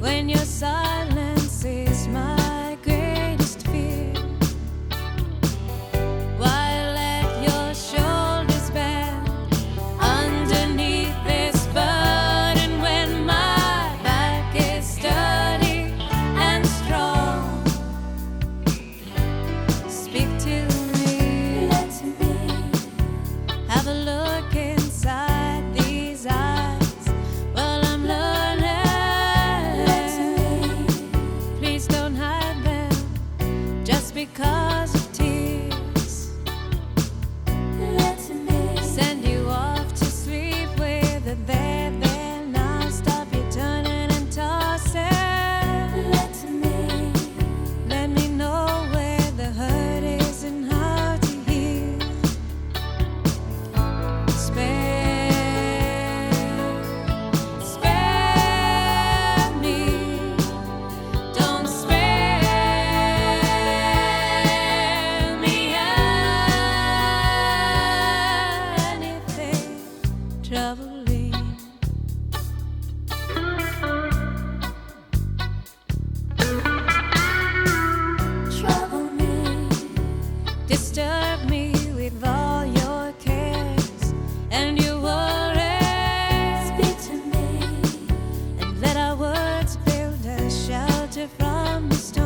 when your silence is my greatest fear. Your shoulders bend underneath this burden when my back is sturdy and strong? Speak to me have a look from the start.